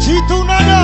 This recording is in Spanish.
Chito una